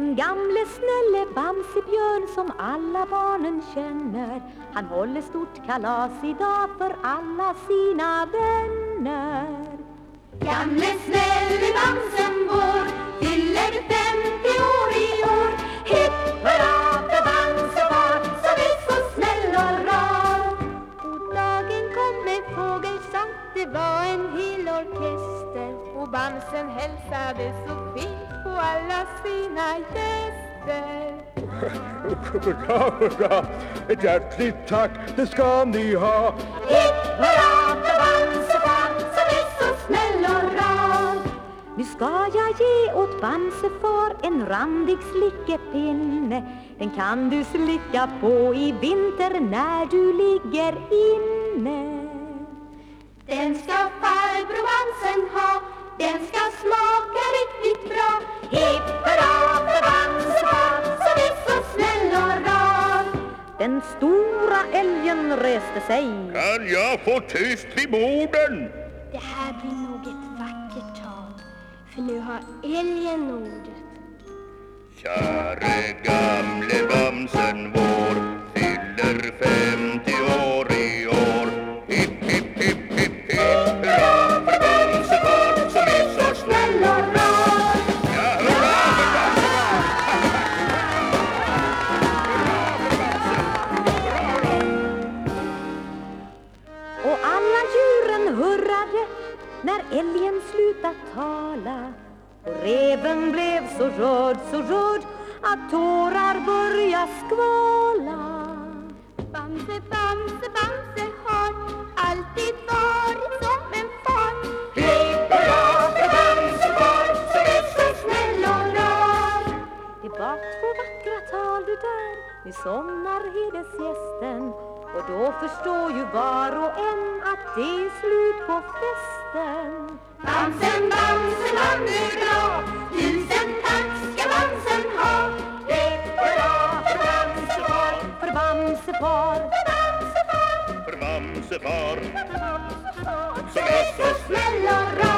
Den gamle snälle Bamsebjörn som alla barnen känner. Han håller stort kalas idag för alla sina vänner. Gamle snälle Bamsen vår fyller 50 år i år. Hipp hurra för Bamse far som är så snäll och rar. På dagen kom med fågelsång, det var en hel orkester. Och Bamsen hälsade så fint på alla sina gäster Hurra, hurra! Ett hjärtligt tack, det ska ni ha. Hipp hurra för Bamse far som är så snäll och rar Nu ska jag ge åt Bamsefar en randig slickepinne Den kan du slicka på i vinter när du ligger inne Den ska farbror Bamsen Den ska smaka riktigt bra. Hipp hurra för Bamse far som är så snäll och rar. Den stora älgen reste sig. Kan jag få tyst vid borden? Det här blir nog ett vackert tal För nu har älgen ordet. Käre gamle Bamsen hurrade när älgen slutat tala. Och reven blev så rörd, så rörd att tårar börja skvala. Bamse, Bamse, Bamse har alltid varit som en far. Hipp hurra för Bamse far som är så snäll och rar Det var två vackra tal du där. Nu somnar hedersgästen Och då förstår ju var och en att det är slut på festen. Bamsen, Bamsen, han är bra Tusen tack ska Bamsen ha. Hipp hurra för Bamse far För Bamsefar Bamse far för Bamse far som är så snäll och rar